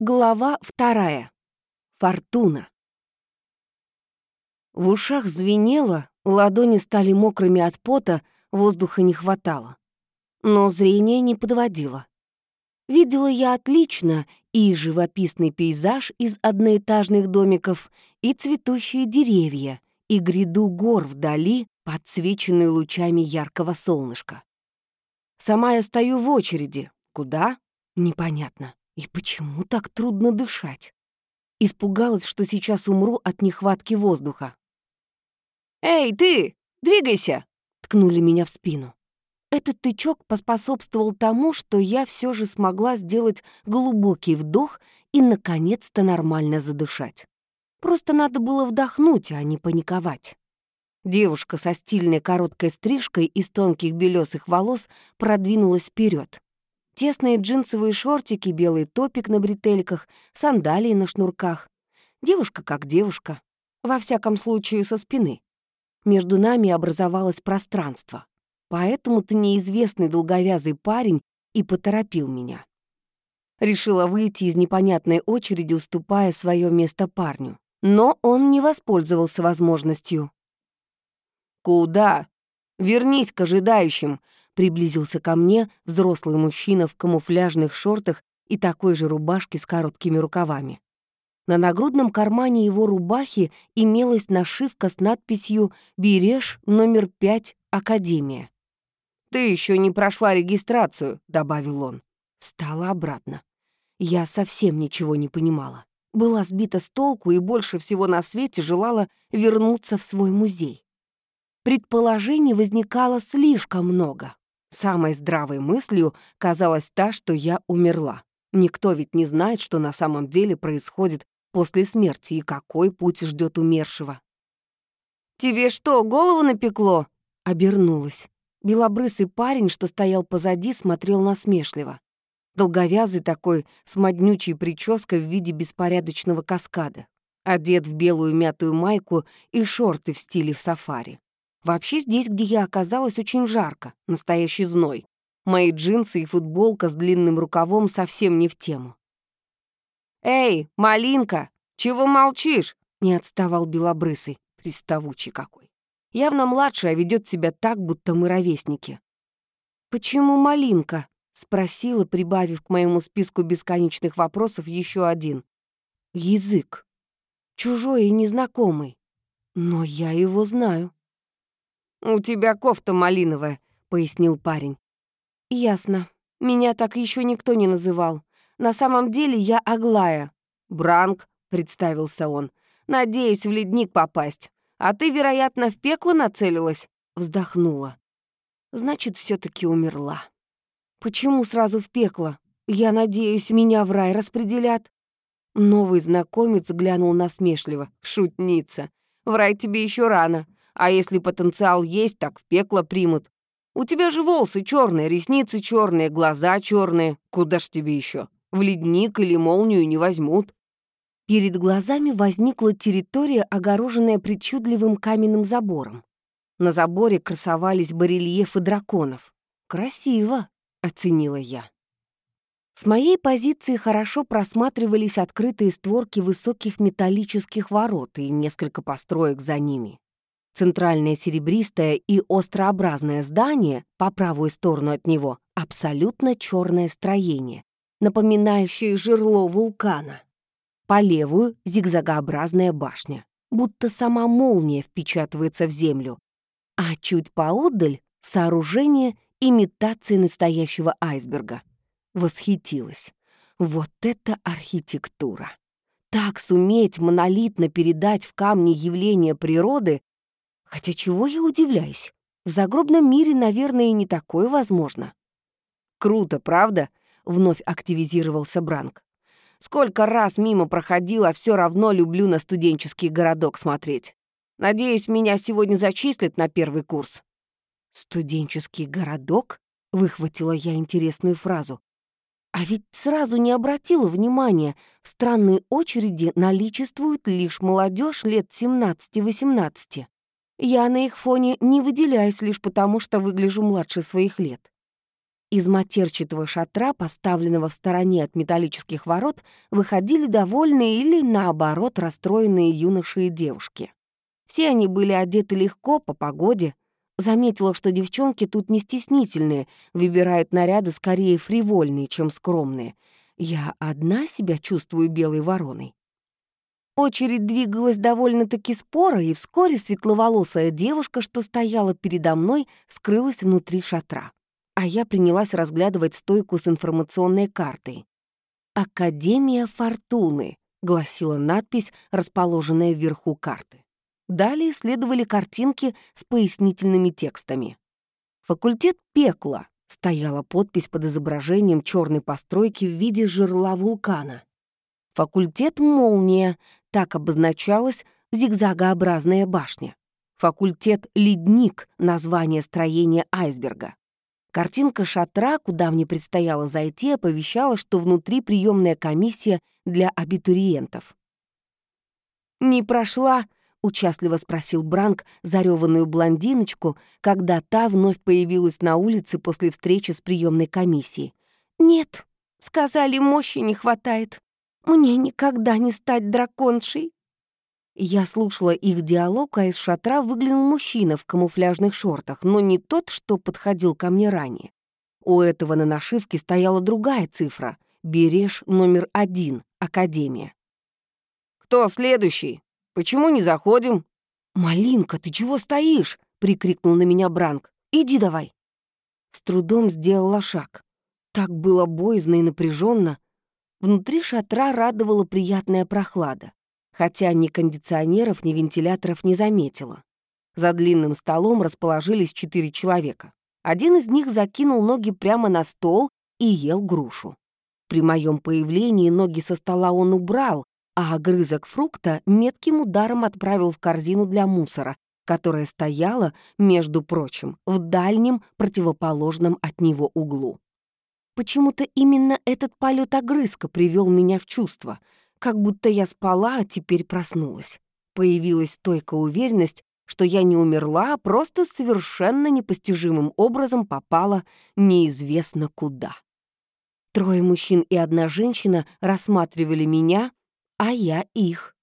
Глава вторая. Фортуна. В ушах звенело, ладони стали мокрыми от пота, воздуха не хватало. Но зрение не подводило. Видела я отлично и живописный пейзаж из одноэтажных домиков, и цветущие деревья, и гряду гор вдали, подсвеченную лучами яркого солнышка. Сама я стою в очереди. Куда? Непонятно. И почему так трудно дышать? Испугалась, что сейчас умру от нехватки воздуха. «Эй, ты! Двигайся!» — ткнули меня в спину. Этот тычок поспособствовал тому, что я все же смогла сделать глубокий вдох и, наконец-то, нормально задышать. Просто надо было вдохнуть, а не паниковать. Девушка со стильной короткой стрижкой из тонких белесых волос продвинулась вперед. Тесные джинсовые шортики, белый топик на бретельках, сандалии на шнурках. Девушка как девушка. Во всяком случае, со спины. Между нами образовалось пространство. Поэтому-то неизвестный долговязый парень и поторопил меня. Решила выйти из непонятной очереди, уступая свое место парню. Но он не воспользовался возможностью. «Куда? Вернись к ожидающим!» Приблизился ко мне взрослый мужчина в камуфляжных шортах и такой же рубашке с короткими рукавами. На нагрудном кармане его рубахи имелась нашивка с надписью «Береж номер 5, Академия». «Ты еще не прошла регистрацию», — добавил он. Встала обратно. Я совсем ничего не понимала. Была сбита с толку и больше всего на свете желала вернуться в свой музей. Предположений возникало слишком много. Самой здравой мыслью казалась та, что я умерла. Никто ведь не знает, что на самом деле происходит после смерти и какой путь ждет умершего. «Тебе что, голову напекло?» — обернулась. Белобрысый парень, что стоял позади, смотрел насмешливо. Долговязый такой, с моднючей прической в виде беспорядочного каскада. Одет в белую мятую майку и шорты в стиле в сафари. Вообще здесь, где я оказалась, очень жарко, настоящий зной. Мои джинсы и футболка с длинным рукавом совсем не в тему. «Эй, малинка, чего молчишь?» — не отставал белобрысый, приставучий какой. Явно младший, а ведет себя так, будто мы ровесники. «Почему малинка?» — спросила, прибавив к моему списку бесконечных вопросов еще один. «Язык. Чужой и незнакомый. Но я его знаю». «У тебя кофта малиновая», — пояснил парень. «Ясно. Меня так еще никто не называл. На самом деле я Аглая». «Бранк», — представился он. «Надеюсь в ледник попасть. А ты, вероятно, в пекло нацелилась?» Вздохнула. «Значит, все таки умерла». «Почему сразу в пекло? Я надеюсь, меня в рай распределят?» Новый знакомец глянул насмешливо. «Шутница. В рай тебе еще рано. А если потенциал есть, так в пекло примут. У тебя же волосы черные, ресницы черные, глаза черные. Куда ж тебе еще? В ледник или молнию не возьмут. Перед глазами возникла территория, огороженная причудливым каменным забором. На заборе красовались барельефы драконов. «Красиво», — оценила я. С моей позиции хорошо просматривались открытые створки высоких металлических ворот и несколько построек за ними. Центральное серебристое и острообразное здание по правую сторону от него — абсолютно черное строение, напоминающее жерло вулкана. По левую — зигзагообразная башня, будто сама молния впечатывается в землю, а чуть поодаль — сооружение имитации настоящего айсберга. Восхитилась. Вот это архитектура! Так суметь монолитно передать в камне явления природы Хотя чего я удивляюсь? В загробном мире, наверное, и не такое возможно. Круто, правда? Вновь активизировался Бранк. Сколько раз мимо проходил, а все равно люблю на студенческий городок смотреть. Надеюсь, меня сегодня зачислят на первый курс. «Студенческий городок?» — выхватила я интересную фразу. А ведь сразу не обратила внимания, в странной очереди наличествует лишь молодежь лет 17-18. Я на их фоне не выделяюсь лишь потому, что выгляжу младше своих лет. Из матерчатого шатра, поставленного в стороне от металлических ворот, выходили довольные или, наоборот, расстроенные юноши и девушки. Все они были одеты легко, по погоде. Заметила, что девчонки тут не стеснительные, выбирают наряды скорее фривольные, чем скромные. Я одна себя чувствую белой вороной. Очередь двигалась довольно-таки споро, и вскоре светловолосая девушка, что стояла передо мной, скрылась внутри шатра. А я принялась разглядывать стойку с информационной картой. «Академия Фортуны», — гласила надпись, расположенная вверху карты. Далее следовали картинки с пояснительными текстами. «Факультет пекла», — стояла подпись под изображением черной постройки в виде жерла вулкана. «Факультет молния», — так обозначалась зигзагообразная башня. «Факультет ледник», — название строения айсберга. Картинка шатра, куда мне предстояло зайти, оповещала, что внутри приемная комиссия для абитуриентов. «Не прошла», участливо спросил Бранк зареванную блондиночку, когда та вновь появилась на улице после встречи с приемной комиссией. «Нет, сказали, мощи не хватает. Мне никогда не стать драконшей». Я слушала их диалог, а из шатра выглянул мужчина в камуфляжных шортах, но не тот, что подходил ко мне ранее. У этого на нашивке стояла другая цифра — береж номер один, Академия. «Кто следующий?» Почему не заходим?» «Малинка, ты чего стоишь?» — прикрикнул на меня Бранк. «Иди давай». С трудом сделала шаг. Так было боязно и напряженно. Внутри шатра радовала приятная прохлада, хотя ни кондиционеров, ни вентиляторов не заметила. За длинным столом расположились четыре человека. Один из них закинул ноги прямо на стол и ел грушу. При моем появлении ноги со стола он убрал, а огрызок фрукта метким ударом отправил в корзину для мусора, которая стояла, между прочим, в дальнем противоположном от него углу. Почему-то именно этот полет огрызка привел меня в чувство, как будто я спала, а теперь проснулась. Появилась стойкая уверенность, что я не умерла, а просто совершенно непостижимым образом попала неизвестно куда. Трое мужчин и одна женщина рассматривали меня, а я их.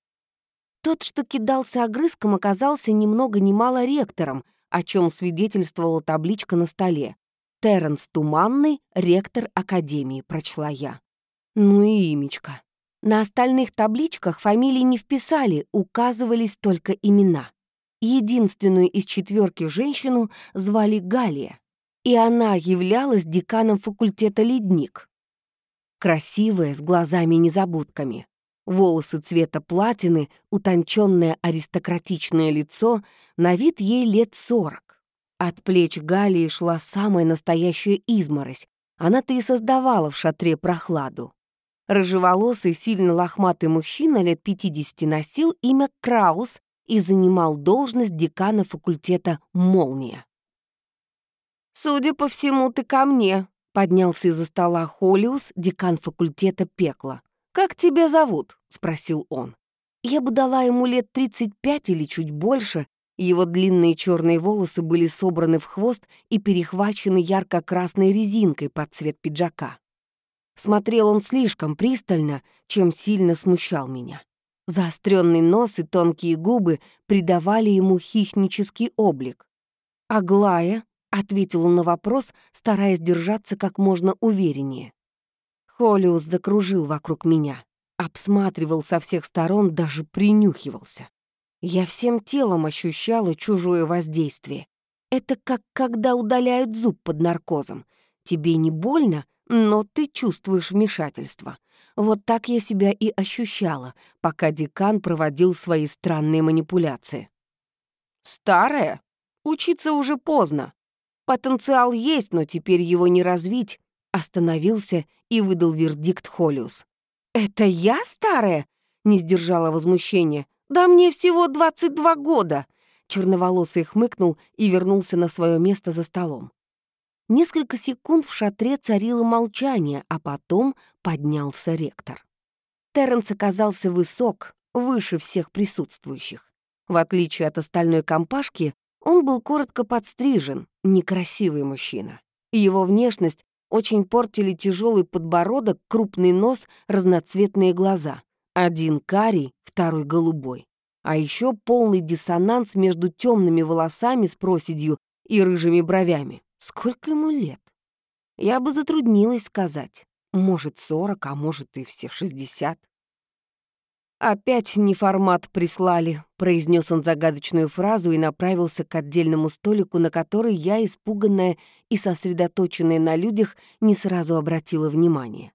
Тот, что кидался огрызком, оказался ни много ни мало ректором, о чем свидетельствовала табличка на столе. «Терренс Туманный, ректор Академии», — прочла я. Ну и имечко. На остальных табличках фамилии не вписали, указывались только имена. Единственную из четверки женщину звали Галия, и она являлась деканом факультета «Ледник». Красивая, с глазами-незабудками волосы цвета платины, утонченное аристократичное лицо, на вид ей лет сорок. От плеч Галии шла самая настоящая изморозь, она-то и создавала в шатре прохладу. Рыжеволосый, сильно лохматый мужчина лет 50 носил имя Краус и занимал должность декана факультета «Молния». «Судя по всему, ты ко мне», — поднялся из-за стола Холиус, декан факультета пекла. «Как тебя зовут?» — спросил он. Я бы дала ему лет 35 или чуть больше. Его длинные черные волосы были собраны в хвост и перехвачены ярко-красной резинкой под цвет пиджака. Смотрел он слишком пристально, чем сильно смущал меня. Заостренный нос и тонкие губы придавали ему хищнический облик. «Аглая», — ответил он на вопрос, стараясь держаться как можно увереннее. Холиус закружил вокруг меня, обсматривал со всех сторон, даже принюхивался. Я всем телом ощущала чужое воздействие. Это как когда удаляют зуб под наркозом. Тебе не больно, но ты чувствуешь вмешательство. Вот так я себя и ощущала, пока декан проводил свои странные манипуляции. «Старая? Учиться уже поздно. Потенциал есть, но теперь его не развить. Остановился и выдал вердикт Холиус. «Это я старая?» — не сдержала возмущения. «Да мне всего 22 года!» Черноволосый хмыкнул и вернулся на свое место за столом. Несколько секунд в шатре царило молчание, а потом поднялся ректор. Терренс оказался высок, выше всех присутствующих. В отличие от остальной компашки, он был коротко подстрижен, некрасивый мужчина. Его внешность очень портили тяжелый подбородок, крупный нос, разноцветные глаза. Один карий, второй голубой. А еще полный диссонанс между темными волосами с проседью и рыжими бровями. Сколько ему лет? Я бы затруднилась сказать. Может, сорок, а может и все шестьдесят. «Опять не формат прислали», — произнес он загадочную фразу и направился к отдельному столику, на который я, испуганная и сосредоточенная на людях, не сразу обратила внимание.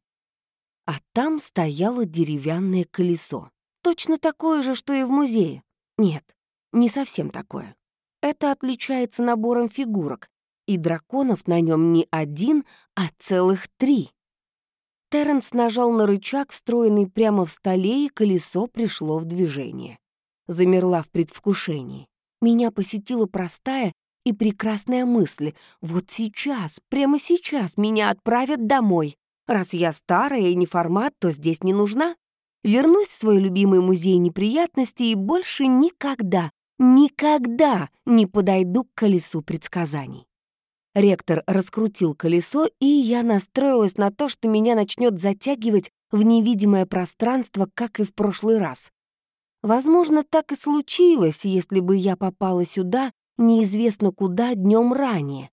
А там стояло деревянное колесо. Точно такое же, что и в музее. Нет, не совсем такое. Это отличается набором фигурок, и драконов на нем не один, а целых три. Терренс нажал на рычаг, встроенный прямо в столе, и колесо пришло в движение. Замерла в предвкушении. Меня посетила простая и прекрасная мысль. Вот сейчас, прямо сейчас меня отправят домой. Раз я старая и не формат, то здесь не нужна. Вернусь в свой любимый музей неприятностей и больше никогда, никогда не подойду к колесу предсказаний. Ректор раскрутил колесо, и я настроилась на то, что меня начнет затягивать в невидимое пространство, как и в прошлый раз. Возможно, так и случилось, если бы я попала сюда неизвестно куда днем ранее.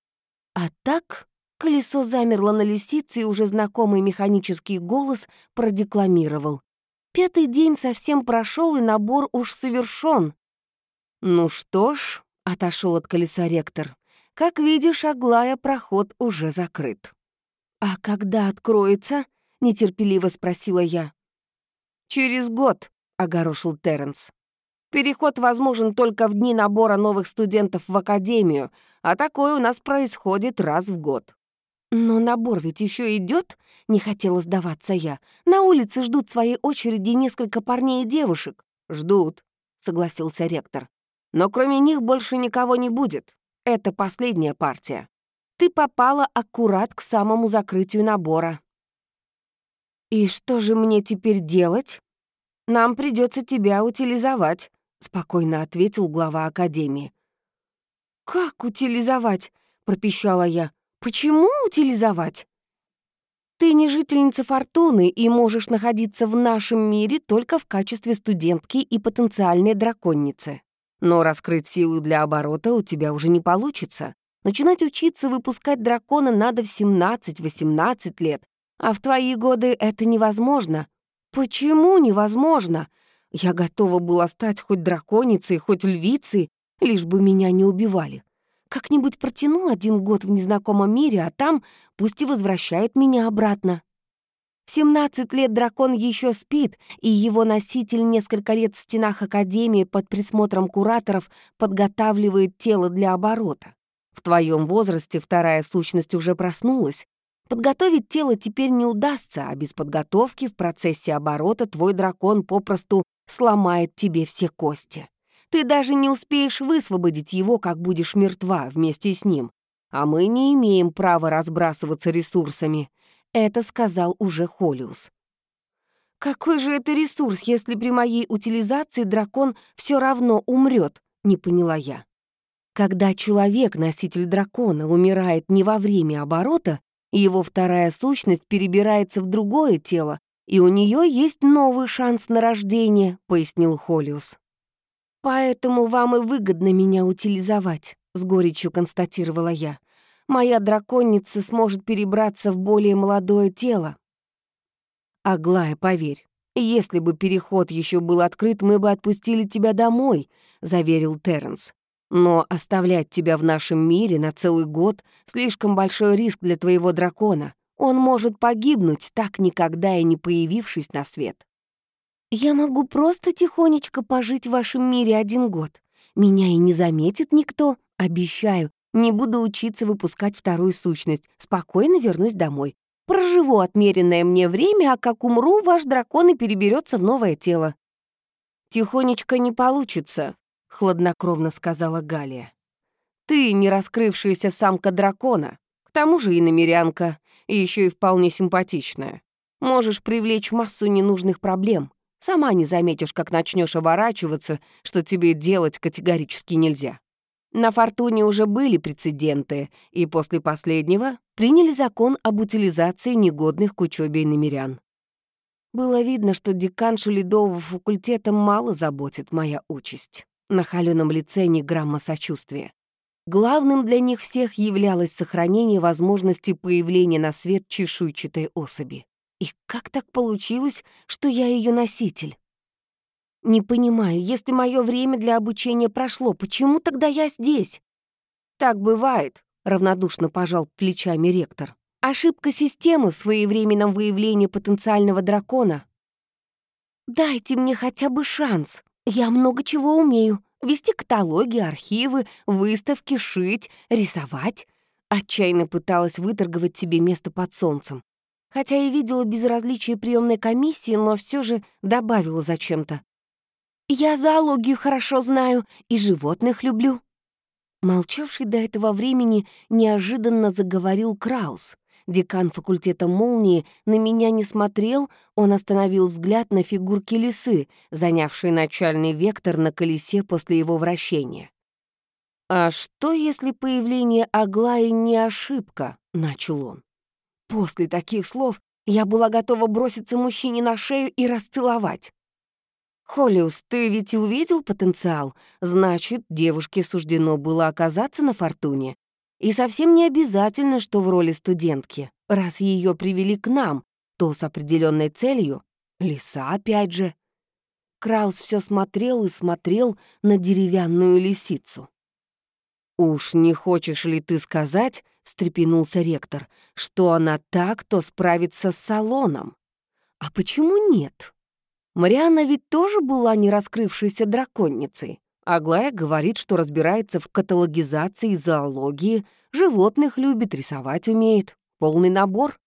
А так колесо замерло на лисице, и уже знакомый механический голос продекламировал. Пятый день совсем прошел, и набор уж совершен. «Ну что ж», — отошел от колеса ректор, как видишь, Аглая, проход уже закрыт. «А когда откроется?» — нетерпеливо спросила я. «Через год», — огорошил Терренс. «Переход возможен только в дни набора новых студентов в академию, а такое у нас происходит раз в год». «Но набор ведь еще идет, не хотела сдаваться я. «На улице ждут своей очереди несколько парней и девушек». «Ждут», — согласился ректор. «Но кроме них больше никого не будет. Это последняя партия. Ты попала аккурат к самому закрытию набора. И что же мне теперь делать? Нам придется тебя утилизовать, спокойно ответил глава академии. Как утилизовать? пропищала я. Почему утилизовать? Ты не жительница Фортуны и можешь находиться в нашем мире только в качестве студентки и потенциальной драконницы. Но раскрыть силы для оборота у тебя уже не получится. Начинать учиться выпускать дракона надо в 17-18 лет, а в твои годы это невозможно. Почему невозможно? Я готова была стать хоть драконицей, хоть львицей, лишь бы меня не убивали. Как-нибудь протяну один год в незнакомом мире, а там пусть и возвращают меня обратно. В 17 лет дракон еще спит, и его носитель несколько лет в стенах Академии под присмотром кураторов подготавливает тело для оборота. В твоем возрасте вторая сущность уже проснулась. Подготовить тело теперь не удастся, а без подготовки в процессе оборота твой дракон попросту сломает тебе все кости. Ты даже не успеешь высвободить его, как будешь мертва вместе с ним. А мы не имеем права разбрасываться ресурсами. Это сказал уже Холиус. «Какой же это ресурс, если при моей утилизации дракон все равно умрет?» — не поняла я. Когда человек, носитель дракона, умирает не во время оборота, его вторая сущность перебирается в другое тело, и у нее есть новый шанс на рождение, пояснил Холиус. Поэтому вам и выгодно меня утилизовать, с горечью констатировала я моя драконица сможет перебраться в более молодое тело. Аглая, поверь, если бы переход еще был открыт, мы бы отпустили тебя домой, заверил Терренс. Но оставлять тебя в нашем мире на целый год — слишком большой риск для твоего дракона. Он может погибнуть, так никогда и не появившись на свет. Я могу просто тихонечко пожить в вашем мире один год. Меня и не заметит никто, обещаю. Не буду учиться выпускать вторую сущность. Спокойно вернусь домой. Проживу отмеренное мне время, а как умру, ваш дракон и переберется в новое тело». «Тихонечко не получится», — хладнокровно сказала Галия. «Ты не раскрывшаяся самка дракона, к тому же и намерянка, и еще и вполне симпатичная. Можешь привлечь массу ненужных проблем. Сама не заметишь, как начнешь оборачиваться, что тебе делать категорически нельзя. На «Фортуне» уже были прецеденты, и после последнего приняли закон об утилизации негодных к учебе иномерян. Было видно, что деканшу ледового факультета мало заботит моя участь. На холеном лице ни грамма сочувствия. Главным для них всех являлось сохранение возможности появления на свет чешуйчатой особи. И как так получилось, что я ее носитель? Не понимаю, если мое время для обучения прошло, почему тогда я здесь? Так бывает, равнодушно пожал плечами ректор. Ошибка системы в своевременном выявлении потенциального дракона. Дайте мне хотя бы шанс. Я много чего умею. Вести каталоги, архивы, выставки, шить, рисовать. Отчаянно пыталась выторговать себе место под солнцем. Хотя и видела безразличие приемной комиссии, но все же добавила зачем-то. «Я зоологию хорошо знаю и животных люблю». Молчавший до этого времени неожиданно заговорил Краус. Декан факультета молнии на меня не смотрел, он остановил взгляд на фигурки лисы, занявшей начальный вектор на колесе после его вращения. «А что, если появление Аглаи не ошибка?» — начал он. После таких слов я была готова броситься мужчине на шею и расцеловать. «Холлиус, ты ведь увидел потенциал? Значит, девушке суждено было оказаться на фортуне. И совсем не обязательно, что в роли студентки. Раз ее привели к нам, то с определенной целью. Лиса опять же. Краус все смотрел и смотрел на деревянную лисицу. «Уж не хочешь ли ты сказать, — встрепенулся ректор, — что она так, то справится с салоном? А почему нет? Марианна ведь тоже была не раскрывшейся драконницей. Аглая говорит, что разбирается в каталогизации зоологии, животных любит, рисовать умеет. Полный набор.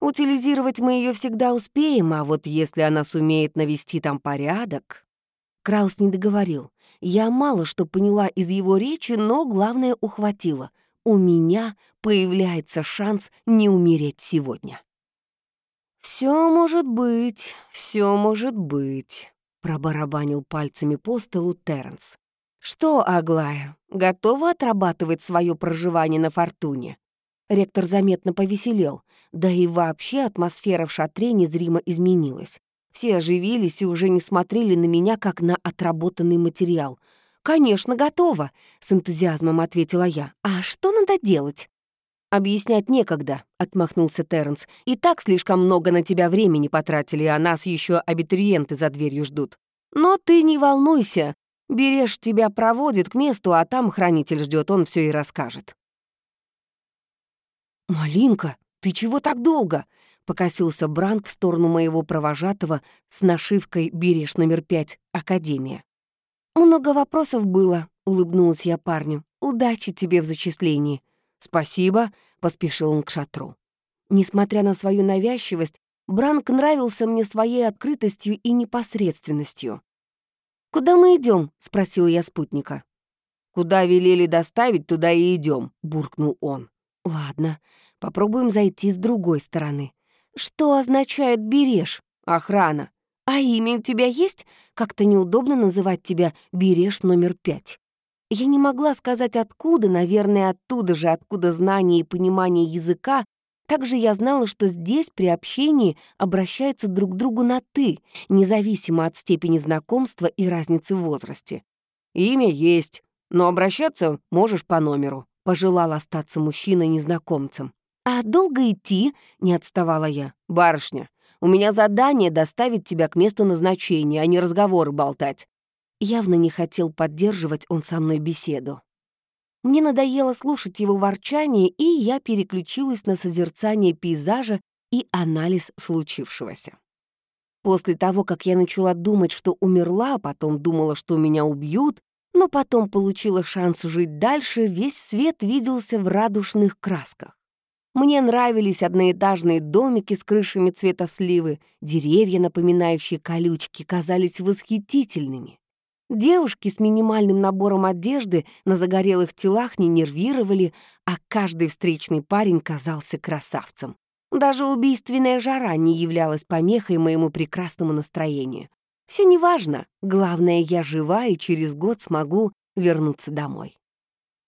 Утилизировать мы ее всегда успеем, а вот если она сумеет навести там порядок... Краус не договорил. Я мало что поняла из его речи, но главное ухватила. У меня появляется шанс не умереть сегодня. «Все может быть, все может быть», — пробарабанил пальцами по столу Терренс. «Что, Аглая, готова отрабатывать свое проживание на Фортуне?» Ректор заметно повеселел, да и вообще атмосфера в шатре незримо изменилась. Все оживились и уже не смотрели на меня, как на отработанный материал. «Конечно, готова», — с энтузиазмом ответила я. «А что надо делать?» «Объяснять некогда», — отмахнулся Терренс. «И так слишком много на тебя времени потратили, а нас еще абитуриенты за дверью ждут. Но ты не волнуйся, Берешь тебя проводит к месту, а там хранитель ждет, он все и расскажет. «Малинка, ты чего так долго?» — покосился Бранк в сторону моего провожатого с нашивкой «Берешь номер пять, Академия». «Много вопросов было», — улыбнулась я парню. «Удачи тебе в зачислении». «Спасибо», — поспешил он к шатру. Несмотря на свою навязчивость, Бранк нравился мне своей открытостью и непосредственностью. «Куда мы идем? спросил я спутника. «Куда велели доставить, туда и идем, буркнул он. «Ладно, попробуем зайти с другой стороны. Что означает «берешь»? Охрана. А имя у тебя есть? Как-то неудобно называть тебя «берешь номер пять». Я не могла сказать откуда, наверное, оттуда же, откуда знание и понимание языка также я знала, что здесь при общении обращаются друг к другу на «ты», независимо от степени знакомства и разницы в возрасте. «Имя есть, но обращаться можешь по номеру», — пожелал остаться мужчина-незнакомцем. «А долго идти?» — не отставала я. «Барышня, у меня задание доставить тебя к месту назначения, а не разговоры болтать». Явно не хотел поддерживать он со мной беседу. Мне надоело слушать его ворчание, и я переключилась на созерцание пейзажа и анализ случившегося. После того, как я начала думать, что умерла, а потом думала, что меня убьют, но потом получила шанс жить дальше, весь свет виделся в радужных красках. Мне нравились одноэтажные домики с крышами цвета сливы, деревья, напоминающие колючки, казались восхитительными. Девушки с минимальным набором одежды на загорелых телах не нервировали, а каждый встречный парень казался красавцем. Даже убийственная жара не являлась помехой моему прекрасному настроению. Все неважно, главное, я жива и через год смогу вернуться домой.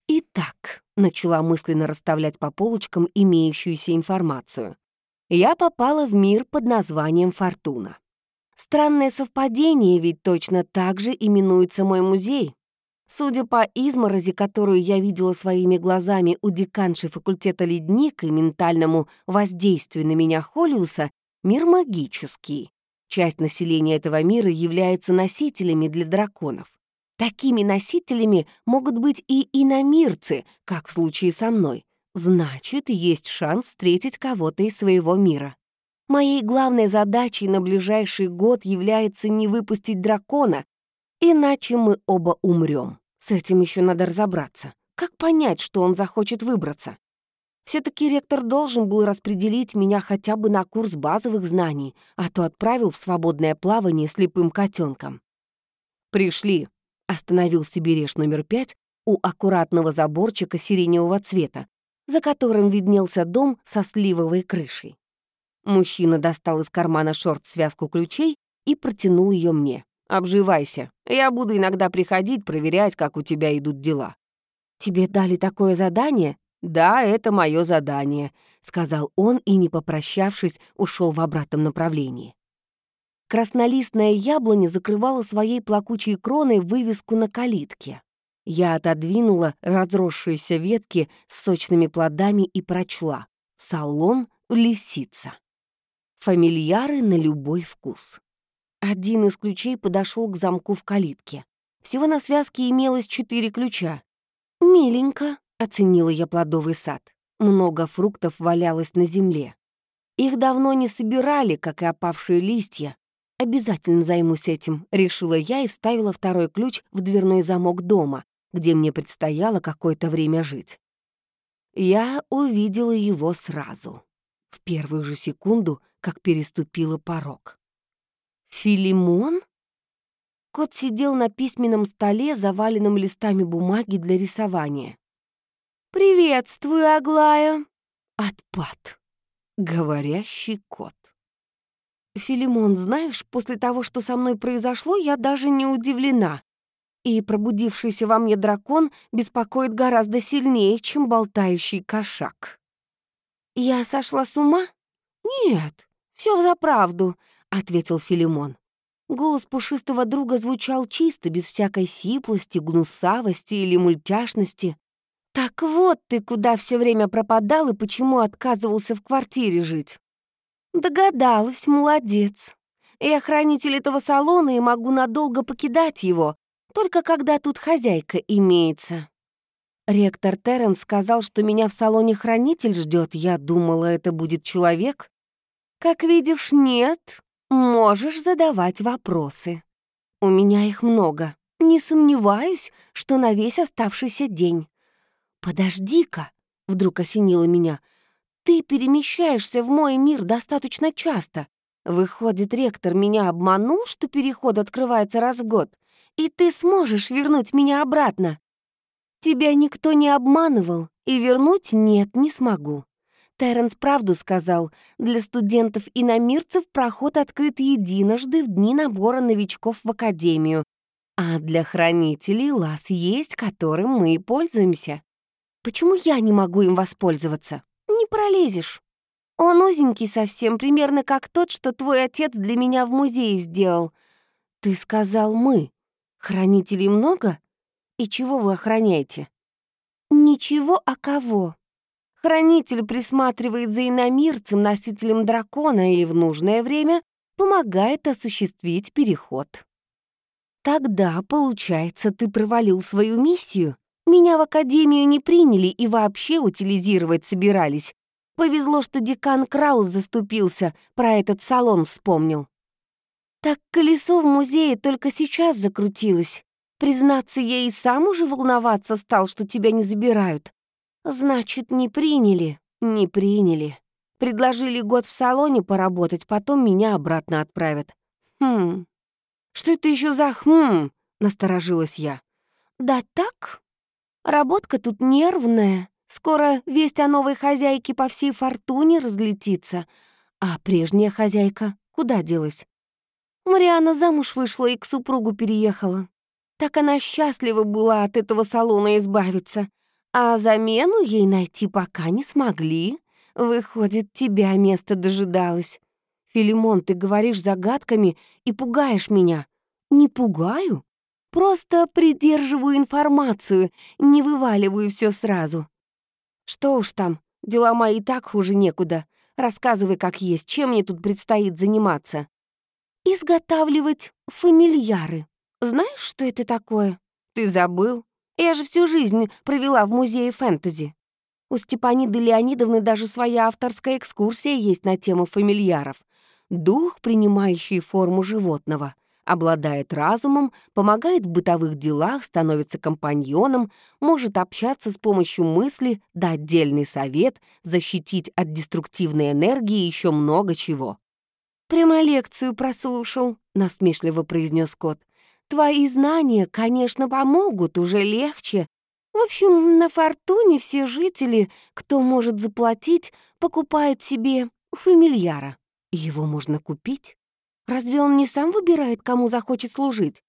Итак, начала мысленно расставлять по полочкам имеющуюся информацию. Я попала в мир под названием «Фортуна». Странное совпадение, ведь точно так же именуется мой музей. Судя по изморози, которую я видела своими глазами у деканши факультета «Ледник» и ментальному воздействию на меня Холиуса, мир магический. Часть населения этого мира является носителями для драконов. Такими носителями могут быть и иномирцы, как в случае со мной. Значит, есть шанс встретить кого-то из своего мира. Моей главной задачей на ближайший год является не выпустить дракона, иначе мы оба умрем. С этим еще надо разобраться. Как понять, что он захочет выбраться? все таки ректор должен был распределить меня хотя бы на курс базовых знаний, а то отправил в свободное плавание слепым котенком. «Пришли», — остановился береж номер пять у аккуратного заборчика сиреневого цвета, за которым виднелся дом со сливовой крышей. Мужчина достал из кармана шорт связку ключей и протянул ее мне. «Обживайся. Я буду иногда приходить, проверять, как у тебя идут дела». «Тебе дали такое задание?» «Да, это мое задание», — сказал он и, не попрощавшись, ушел в обратном направлении. Краснолистная яблоня закрывала своей плакучей кроной вывеску на калитке. Я отодвинула разросшиеся ветки с сочными плодами и прочла «Салон лисица». Фамильяры на любой вкус. Один из ключей подошел к замку в калитке. Всего на связке имелось четыре ключа. «Миленько», — оценила я плодовый сад. Много фруктов валялось на земле. Их давно не собирали, как и опавшие листья. Обязательно займусь этим, решила я и вставила второй ключ в дверной замок дома, где мне предстояло какое-то время жить. Я увидела его сразу. В первую же секунду как переступила порог. «Филимон?» Кот сидел на письменном столе, заваленном листами бумаги для рисования. «Приветствую, Аглая!» Отпад. Говорящий кот. «Филимон, знаешь, после того, что со мной произошло, я даже не удивлена. И пробудившийся во мне дракон беспокоит гораздо сильнее, чем болтающий кошак». «Я сошла с ума?» «Нет, все за правду», — ответил Филимон. Голос пушистого друга звучал чисто, без всякой сиплости, гнусавости или мультяшности. «Так вот ты куда все время пропадал и почему отказывался в квартире жить». «Догадалась, молодец. Я хранитель этого салона и могу надолго покидать его, только когда тут хозяйка имеется». Ректор Терренс сказал, что меня в салоне хранитель ждет. Я думала, это будет человек. Как видишь, нет. Можешь задавать вопросы. У меня их много. Не сомневаюсь, что на весь оставшийся день. Подожди-ка, вдруг осенило меня. Ты перемещаешься в мой мир достаточно часто. Выходит, ректор меня обманул, что переход открывается раз в год, и ты сможешь вернуть меня обратно. Тебя никто не обманывал, и вернуть нет, не смогу. Терренс правду сказал. Для студентов-иномирцев проход открыт единожды в дни набора новичков в академию. А для хранителей лаз есть, которым мы и пользуемся. Почему я не могу им воспользоваться? Не пролезешь. Он узенький совсем, примерно как тот, что твой отец для меня в музее сделал. Ты сказал «мы». Хранителей много? И чего вы охраняете? Ничего, а кого? Хранитель присматривает за иномирцем, носителем дракона, и в нужное время помогает осуществить переход. Тогда, получается, ты провалил свою миссию? Меня в академию не приняли и вообще утилизировать собирались. Повезло, что декан Краус заступился, про этот салон вспомнил. Так колесо в музее только сейчас закрутилось. Признаться, я и сам уже волноваться стал, что тебя не забирают. Значит, не приняли, не приняли. Предложили год в салоне поработать, потом меня обратно отправят. Хм. Что это еще за хм? Насторожилась я. Да так. Работка тут нервная. Скоро весть о новой хозяйке по всей фортуне разлетится. А прежняя хозяйка куда делась? Мариана замуж вышла и к супругу переехала. Так она счастлива была от этого салона избавиться. А замену ей найти пока не смогли. Выходит, тебя место дожидалось. Филимон, ты говоришь загадками и пугаешь меня. Не пугаю. Просто придерживаю информацию, не вываливаю все сразу. Что уж там, дела мои и так хуже некуда. Рассказывай, как есть, чем мне тут предстоит заниматься. Изготавливать фамильяры. Знаешь, что это такое? Ты забыл? Я же всю жизнь провела в музее фэнтези. У Степаниды Леонидовны даже своя авторская экскурсия есть на тему фамильяров. Дух, принимающий форму животного, обладает разумом, помогает в бытовых делах, становится компаньоном, может общаться с помощью мысли, дать отдельный совет, защитить от деструктивной энергии и еще много чего. «Прямо лекцию прослушал», — насмешливо произнес кот. Твои знания, конечно, помогут, уже легче. В общем, на фортуне все жители, кто может заплатить, покупают себе фамильяра. Его можно купить. Разве он не сам выбирает, кому захочет служить?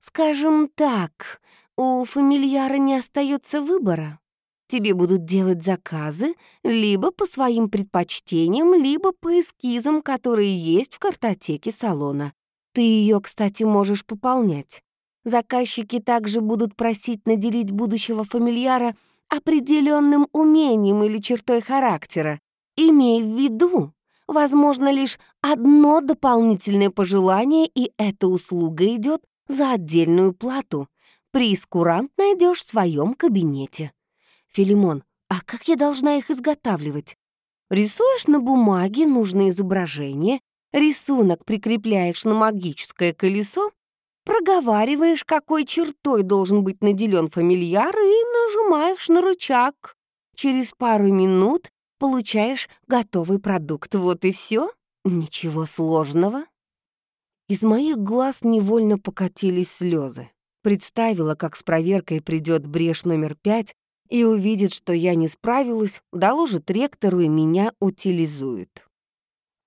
Скажем так, у фамильяра не остается выбора. Тебе будут делать заказы либо по своим предпочтениям, либо по эскизам, которые есть в картотеке салона. Ты ее, кстати, можешь пополнять. Заказчики также будут просить наделить будущего фамильяра определенным умением или чертой характера. Имей в виду, возможно лишь одно дополнительное пожелание, и эта услуга идет за отдельную плату. Приз курант найдешь в своем кабинете. Филимон, а как я должна их изготавливать? Рисуешь на бумаге нужное изображение рисунок прикрепляешь на магическое колесо, проговариваешь, какой чертой должен быть наделен фамильяр, и нажимаешь на рычаг. Через пару минут получаешь готовый продукт. Вот и все. Ничего сложного. Из моих глаз невольно покатились слезы. Представила, как с проверкой придет брешь номер пять и увидит, что я не справилась, доложит ректору и меня утилизуют.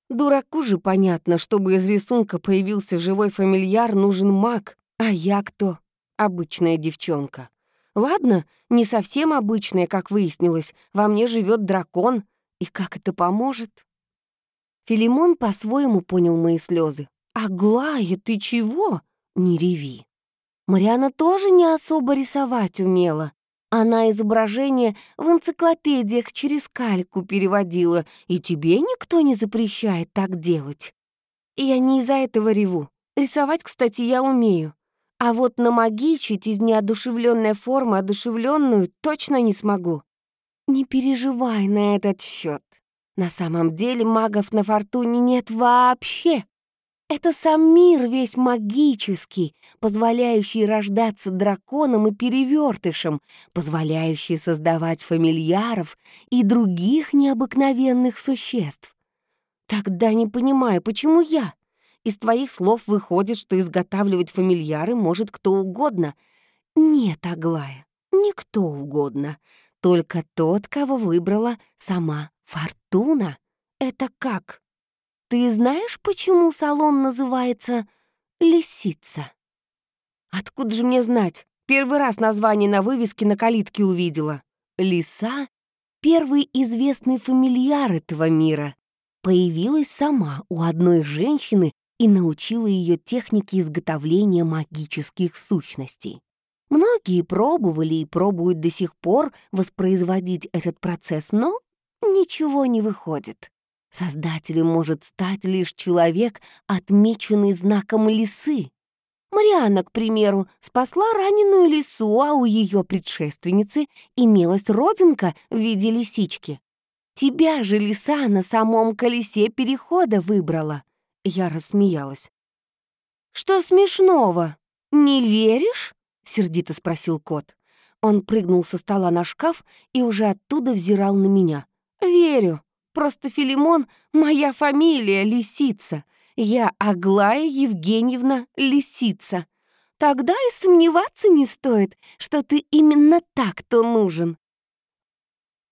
Дураку же понятно, чтобы из рисунка появился живой фамильяр, нужен маг. А я кто? Обычная девчонка. Ладно, не совсем обычная, как выяснилось. Во мне живет дракон. И как это поможет? Филимон по-своему понял мои слезы. «Аглая, ты чего? Не реви». Мариана тоже не особо рисовать умела. Она изображение в энциклопедиях через кальку переводила, и тебе никто не запрещает так делать. Я не из-за этого реву. Рисовать, кстати, я умею. А вот намагичить из неодушевленной формы одушевленную точно не смогу. Не переживай на этот счет. На самом деле магов на фортуне нет вообще. Это сам мир весь магический, позволяющий рождаться драконом и перевертышем, позволяющий создавать фамильяров и других необыкновенных существ. Тогда не понимаю, почему я? Из твоих слов выходит, что изготавливать фамильяры может кто угодно. Нет, Аглая, никто угодно. Только тот, кого выбрала сама Фортуна. Это как? Ты знаешь, почему салон называется «Лисица»?» «Откуда же мне знать? Первый раз название на вывеске на калитке увидела. Лиса — первый известный фамильяр этого мира. Появилась сама у одной женщины и научила ее технике изготовления магических сущностей. Многие пробовали и пробуют до сих пор воспроизводить этот процесс, но ничего не выходит. Создателем может стать лишь человек, отмеченный знаком лисы. Марианна, к примеру, спасла раненую лису, а у ее предшественницы имелась родинка в виде лисички. Тебя же лиса на самом колесе перехода выбрала. Я рассмеялась. «Что смешного? Не веришь?» — сердито спросил кот. Он прыгнул со стола на шкаф и уже оттуда взирал на меня. «Верю. Просто Филимон — моя фамилия, Лисица. Я Аглая Евгеньевна Лисица. Тогда и сомневаться не стоит, что ты именно так-то нужен».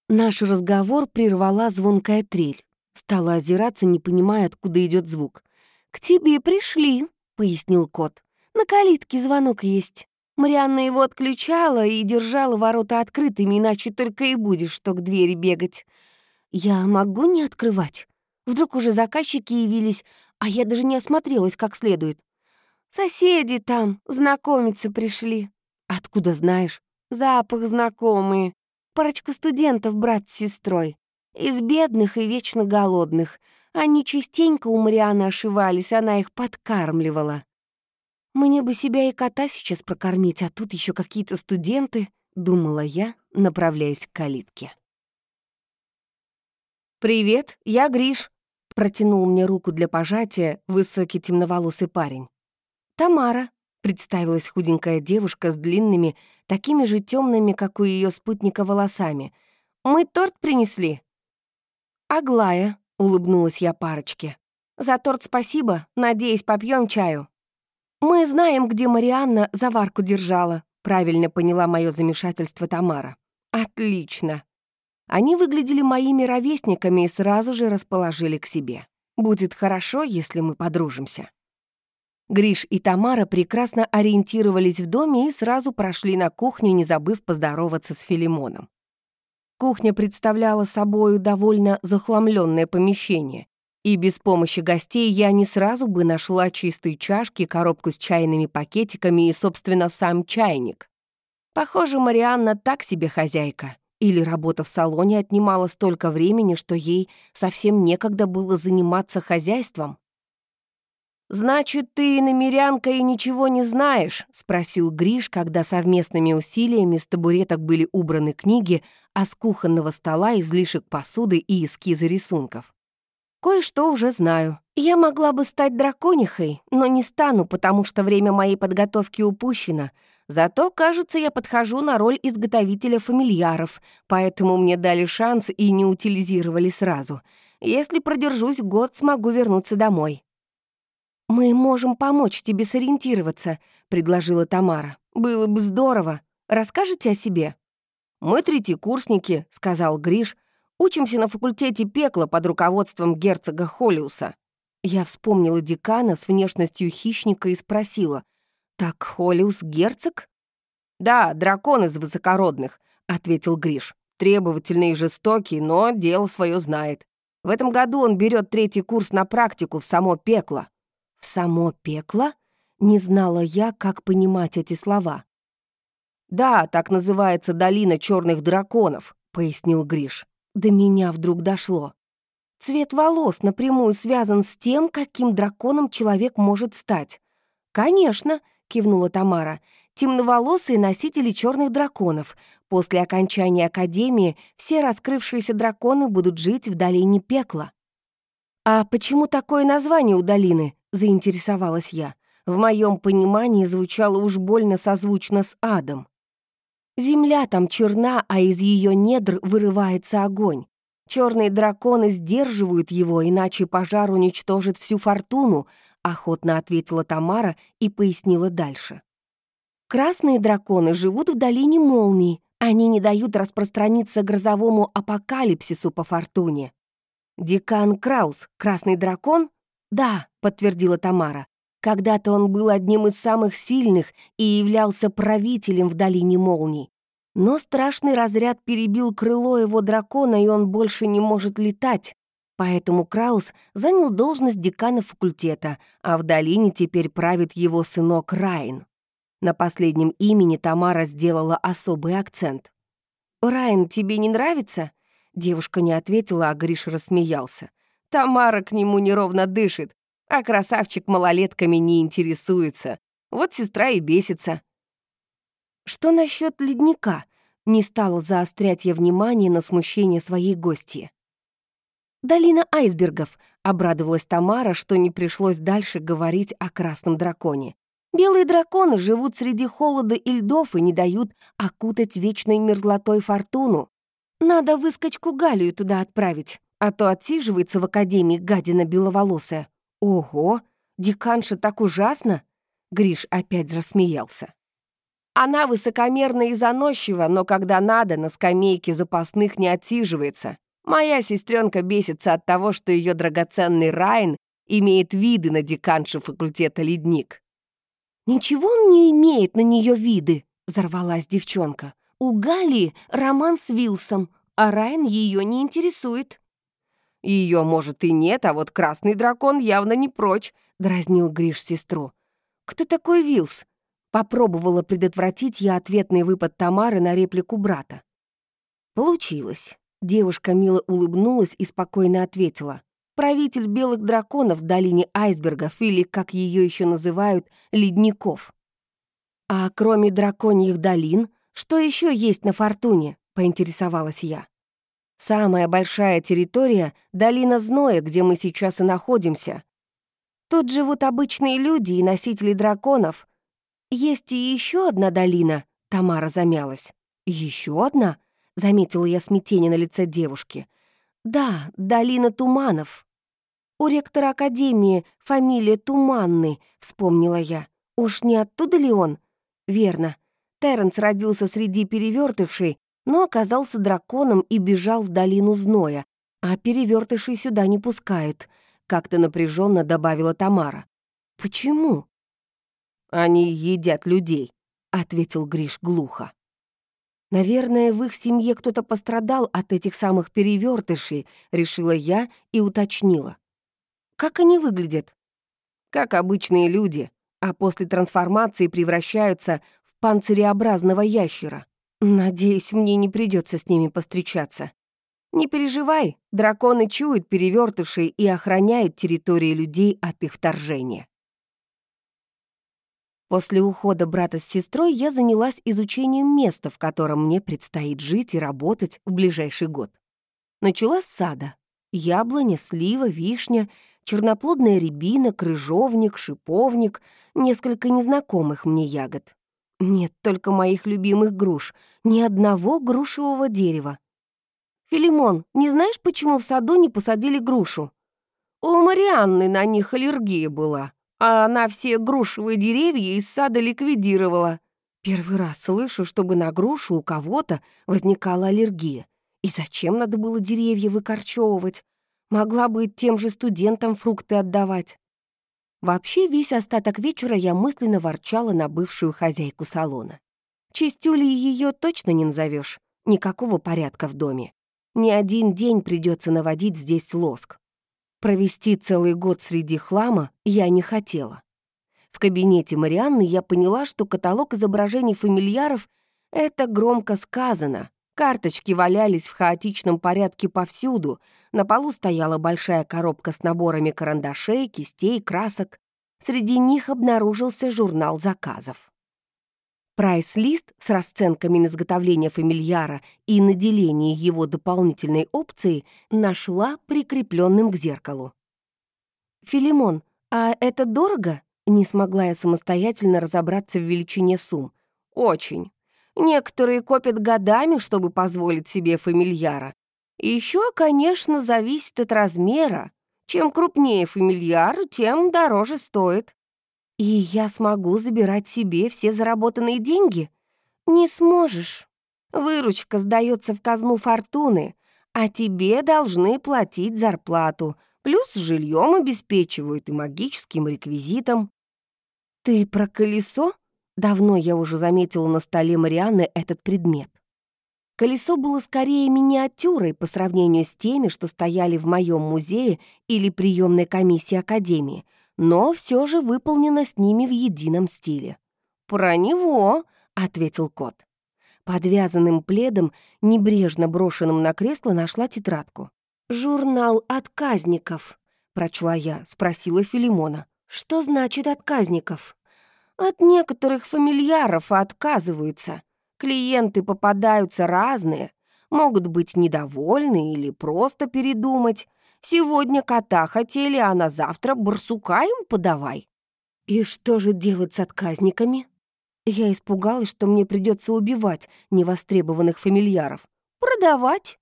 Наш разговор прервала звонкая трель. Стала озираться, не понимая, откуда идет звук. «К тебе пришли», — пояснил кот. «На калитке звонок есть». Марианна его отключала и держала ворота открытыми, иначе только и будешь, что к двери бегать. Я могу не открывать? Вдруг уже заказчики явились, а я даже не осмотрелась как следует. Соседи там, знакомиться пришли. Откуда знаешь? Запах знакомый. Парочка студентов, брат с сестрой. Из бедных и вечно голодных. Они частенько у Марианы ошивались, она их подкармливала. Мне бы себя и кота сейчас прокормить, а тут еще какие-то студенты, думала я, направляясь к калитке. «Привет, я Гриш», — протянул мне руку для пожатия высокий темноволосый парень. «Тамара», — представилась худенькая девушка с длинными, такими же темными, как у ее спутника, волосами. «Мы торт принесли». «Аглая», — улыбнулась я парочке. «За торт спасибо, надеюсь, попьем чаю». «Мы знаем, где Марианна заварку держала», — правильно поняла мое замешательство Тамара. «Отлично». Они выглядели моими ровесниками и сразу же расположили к себе. Будет хорошо, если мы подружимся. Гриш и Тамара прекрасно ориентировались в доме и сразу прошли на кухню, не забыв поздороваться с Филимоном. Кухня представляла собою довольно захламленное помещение. И без помощи гостей я не сразу бы нашла чистые чашки, коробку с чайными пакетиками и, собственно, сам чайник. Похоже, Марианна так себе хозяйка. Или работа в салоне отнимала столько времени, что ей совсем некогда было заниматься хозяйством. «Значит, ты, намерянка, и ничего не знаешь?» — спросил Гриш, когда совместными усилиями с табуреток были убраны книги, а с кухонного стола излишек посуды и эскизы рисунков. Кое-что уже знаю. Я могла бы стать драконихой, но не стану, потому что время моей подготовки упущено. Зато, кажется, я подхожу на роль изготовителя фамильяров, поэтому мне дали шанс и не утилизировали сразу. Если продержусь год, смогу вернуться домой. «Мы можем помочь тебе сориентироваться», — предложила Тамара. «Было бы здорово. Расскажете о себе?» «Мы третьекурсники», — сказал Гриш, Учимся на факультете пекла под руководством герцога Холлиуса». Я вспомнила декана с внешностью хищника и спросила, «Так Холлиус герцог?» «Да, дракон из высокородных», — ответил Гриш. «Требовательный и жестокий, но дело свое знает. В этом году он берет третий курс на практику в само пекло». «В само пекло?» Не знала я, как понимать эти слова. «Да, так называется долина черных драконов», — пояснил Гриш. До меня вдруг дошло. Цвет волос напрямую связан с тем, каким драконом человек может стать. «Конечно», — кивнула Тамара, — «темноволосые носители черных драконов. После окончания Академии все раскрывшиеся драконы будут жить в долине пекла». «А почему такое название у долины?» — заинтересовалась я. В моем понимании звучало уж больно созвучно с адом. Земля там черна, а из ее недр вырывается огонь. Черные драконы сдерживают его, иначе пожар уничтожит всю фортуну, охотно ответила Тамара и пояснила дальше. Красные драконы живут в долине молний. Они не дают распространиться грозовому апокалипсису по фортуне. Декан Краус, красный дракон? Да, подтвердила Тамара. Когда-то он был одним из самых сильных и являлся правителем в Долине Молний. Но страшный разряд перебил крыло его дракона, и он больше не может летать. Поэтому Краус занял должность декана факультета, а в долине теперь правит его сынок Райн. На последнем имени Тамара сделала особый акцент. «Райн, тебе не нравится?» Девушка не ответила, а Гриш рассмеялся. «Тамара к нему неровно дышит а красавчик малолетками не интересуется. Вот сестра и бесится. Что насчет ледника? Не стала заострять я внимание на смущение своей гости. «Долина айсбергов», — обрадовалась Тамара, что не пришлось дальше говорить о красном драконе. «Белые драконы живут среди холода и льдов и не дают окутать вечной мерзлотой фортуну. Надо выскочку Галию туда отправить, а то отсиживается в академии гадина беловолосая. «Ого, деканша так ужасно!» Гриш опять рассмеялся. Она высокомерна и заносчива, но когда надо, на скамейке запасных не отсиживается. Моя сестренка бесится от того, что ее драгоценный Райн имеет виды на деканшу факультета «Ледник». «Ничего он не имеет на нее виды», — взорвалась девчонка. «У Гали роман с Вилсом, а Райан ее не интересует». Ее, может, и нет, а вот красный дракон явно не прочь», — дразнил Гриш сестру. «Кто такой Вилс?» Попробовала предотвратить я ответный выпад Тамары на реплику брата. Получилось. Девушка мило улыбнулась и спокойно ответила. «Правитель белых драконов в долине айсбергов, или, как ее еще называют, ледников». «А кроме драконьих долин, что еще есть на Фортуне?» — поинтересовалась я. «Самая большая территория — долина Зноя, где мы сейчас и находимся. Тут живут обычные люди и носители драконов. Есть и еще одна долина», — Тамара замялась. Еще одна?» — заметила я смятение на лице девушки. «Да, долина Туманов. У ректора Академии фамилия Туманный», — вспомнила я. «Уж не оттуда ли он?» «Верно. Терренс родился среди перевертышей, но оказался драконом и бежал в долину Зноя, а перевертышей сюда не пускают», — как-то напряженно добавила Тамара. «Почему?» «Они едят людей», — ответил Гриш глухо. «Наверное, в их семье кто-то пострадал от этих самых перевертышей», — решила я и уточнила. «Как они выглядят?» «Как обычные люди, а после трансформации превращаются в панциреобразного ящера. Надеюсь, мне не придется с ними постречаться. Не переживай, драконы чуют перевертышей и охраняют территории людей от их вторжения». После ухода брата с сестрой я занялась изучением места, в котором мне предстоит жить и работать в ближайший год. Начала с сада. Яблоня, слива, вишня, черноплодная рябина, крыжовник, шиповник, несколько незнакомых мне ягод. Нет только моих любимых груш, ни одного грушевого дерева. «Филимон, не знаешь, почему в саду не посадили грушу?» «У Марианны на них аллергия была», а она все грушевые деревья из сада ликвидировала. Первый раз слышу, чтобы на грушу у кого-то возникала аллергия. И зачем надо было деревья выкорчевывать? Могла бы тем же студентам фрукты отдавать. Вообще, весь остаток вечера я мысленно ворчала на бывшую хозяйку салона. Чистюли ее точно не назовешь. Никакого порядка в доме. Ни один день придется наводить здесь лоск. Провести целый год среди хлама я не хотела. В кабинете Марианны я поняла, что каталог изображений фамильяров — это громко сказано. Карточки валялись в хаотичном порядке повсюду. На полу стояла большая коробка с наборами карандашей, кистей, красок. Среди них обнаружился журнал заказов. Прайс-лист с расценками на изготовление фамильяра и наделение его дополнительной опцией нашла прикрепленным к зеркалу. «Филимон, а это дорого?» Не смогла я самостоятельно разобраться в величине сумм. «Очень. Некоторые копят годами, чтобы позволить себе фамильяра. Еще, конечно, зависит от размера. Чем крупнее фамильяр, тем дороже стоит. «И я смогу забирать себе все заработанные деньги?» «Не сможешь. Выручка сдается в казну фортуны, а тебе должны платить зарплату, плюс жильем обеспечивают и магическим реквизитом». «Ты про колесо?» Давно я уже заметила на столе Марианны этот предмет. Колесо было скорее миниатюрой по сравнению с теми, что стояли в моем музее или приемной комиссии Академии, но все же выполнено с ними в едином стиле. «Про него», — ответил кот. Подвязанным пледом, небрежно брошенным на кресло, нашла тетрадку. «Журнал отказников», — прочла я, спросила Филимона. «Что значит отказников?» «От некоторых фамильяров отказываются. Клиенты попадаются разные, могут быть недовольны или просто передумать. Сегодня кота хотели, а на завтра барсука им подавай». «И что же делать с отказниками?» Я испугалась, что мне придется убивать невостребованных фамильяров. «Продавать.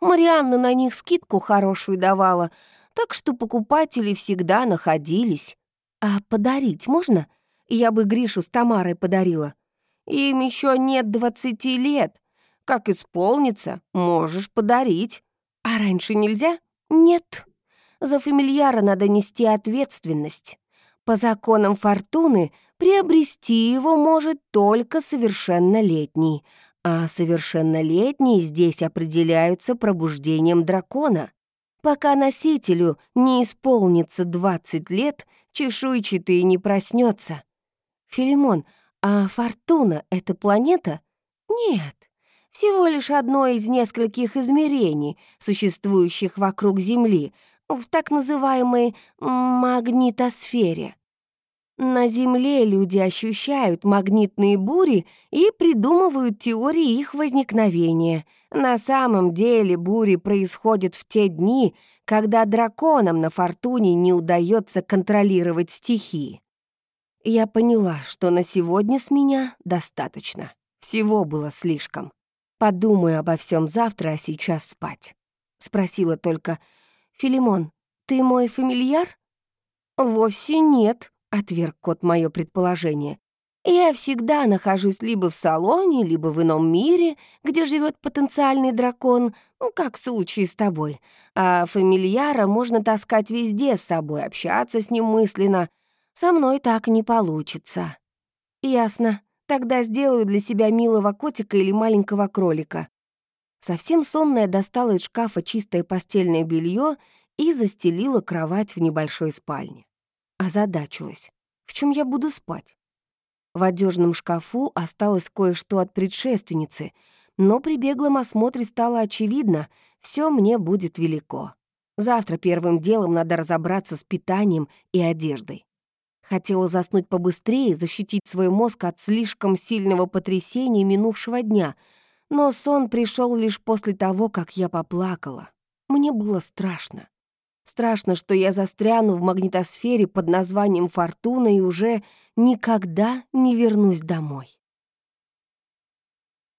Марианна на них скидку хорошую давала, так что покупатели всегда находились». «А подарить можно? Я бы Гришу с Тамарой подарила». «Им еще нет двадцати лет. Как исполнится, можешь подарить. А раньше нельзя?» «Нет, за фамильяра надо нести ответственность. По законам фортуны приобрести его может только совершеннолетний, а совершеннолетние здесь определяются пробуждением дракона. Пока носителю не исполнится 20 лет, чешуйчатый не проснется. Филимон, а Фортуна — это планета? Нет, всего лишь одно из нескольких измерений, существующих вокруг Земли, в так называемой магнитосфере. На Земле люди ощущают магнитные бури и придумывают теории их возникновения. На самом деле бури происходят в те дни, когда драконам на Фортуне не удается контролировать стихии. Я поняла, что на сегодня с меня достаточно. Всего было слишком. Подумаю обо всем завтра, а сейчас спать. Спросила только, «Филимон, ты мой фамильяр?» «Вовсе нет», — отверг кот мое предположение. «Я всегда нахожусь либо в салоне, либо в ином мире, где живет потенциальный дракон, ну, как в случае с тобой. А фамильяра можно таскать везде с собой, общаться с ним мысленно. Со мной так не получится». «Ясно. Тогда сделаю для себя милого котика или маленького кролика». Совсем сонная достала из шкафа чистое постельное белье и застелила кровать в небольшой спальне озадачилась. В чем я буду спать? В одежном шкафу осталось кое-что от предшественницы, но при беглом осмотре стало очевидно, все мне будет велико. Завтра первым делом надо разобраться с питанием и одеждой. Хотела заснуть побыстрее, защитить свой мозг от слишком сильного потрясения минувшего дня, но сон пришел лишь после того, как я поплакала. Мне было страшно. Страшно, что я застряну в магнитосфере под названием «Фортуна» и уже никогда не вернусь домой.